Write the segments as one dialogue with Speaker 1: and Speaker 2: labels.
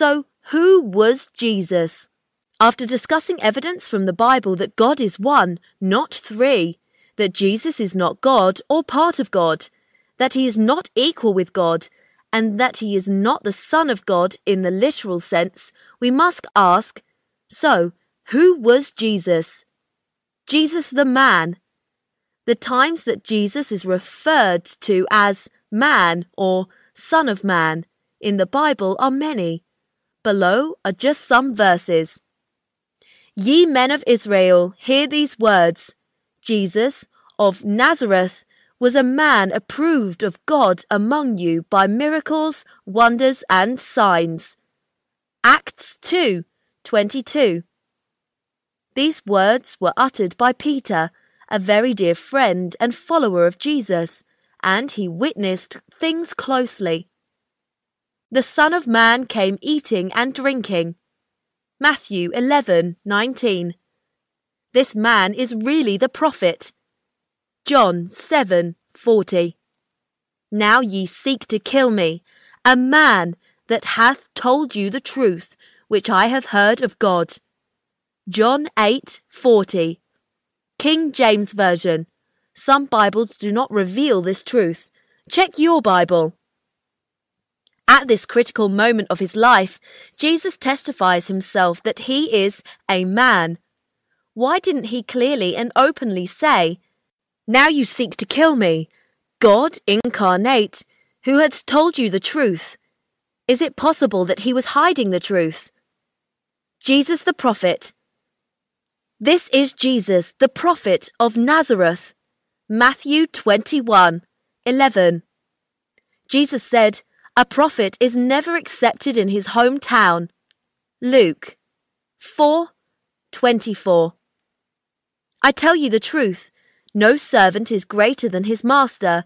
Speaker 1: So, who was Jesus? After discussing evidence from the Bible that God is one, not three, that Jesus is not God or part of God, that he is not equal with God, and that he is not the Son of God in the literal sense, we must ask so, who was Jesus? Jesus the man. The times that Jesus is referred to as man or Son of Man in the Bible are many. Below are just some verses. Ye men of Israel, hear these words Jesus of Nazareth was a man approved of God among you by miracles, wonders, and signs. Acts 2 22. These words were uttered by Peter, a very dear friend and follower of Jesus, and he witnessed things closely. The Son of Man came eating and drinking. Matthew 11:19. This man is really the prophet. John 7:40. Now ye seek to kill me, a man that hath told you the truth, which I have heard of God. John 8:40. King James Version. Some Bibles do not reveal this truth. Check your Bible. At this critical moment of his life, Jesus testifies himself that he is a man. Why didn't he clearly and openly say, Now you seek to kill me, God incarnate, who had told you the truth? Is it possible that he was hiding the truth? Jesus the prophet. This is Jesus, the prophet of Nazareth. Matthew 21 11. Jesus said, a prophet is never accepted in his hometown. Luke 4:24 I tell you the truth, no servant is greater than his master,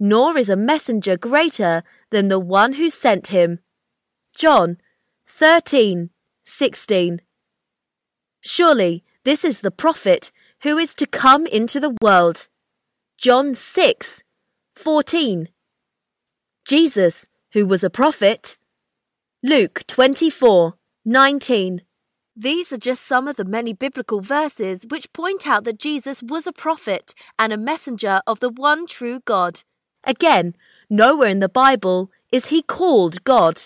Speaker 1: nor is a messenger greater than the one who sent him. John 13:16 Surely this is the prophet who is to come into the world. John 6:14 Jesus who was a prophet. Luke 24 19. These are just some of the many biblical verses which point out that Jesus was a prophet and a messenger of the one true God. Again, nowhere in the Bible is he called God.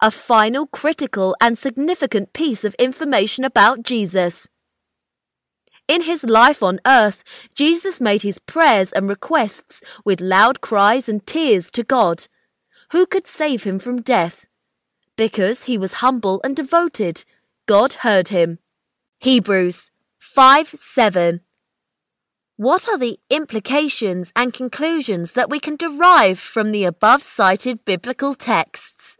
Speaker 1: A final, critical, and significant piece of information about Jesus. In his life on earth, Jesus made his prayers and requests with loud cries and tears to God who could save him from death? Because he was humble and devoted, God heard him. Hebrews 5 7. What are the implications and conclusions that we can derive from the above cited biblical texts?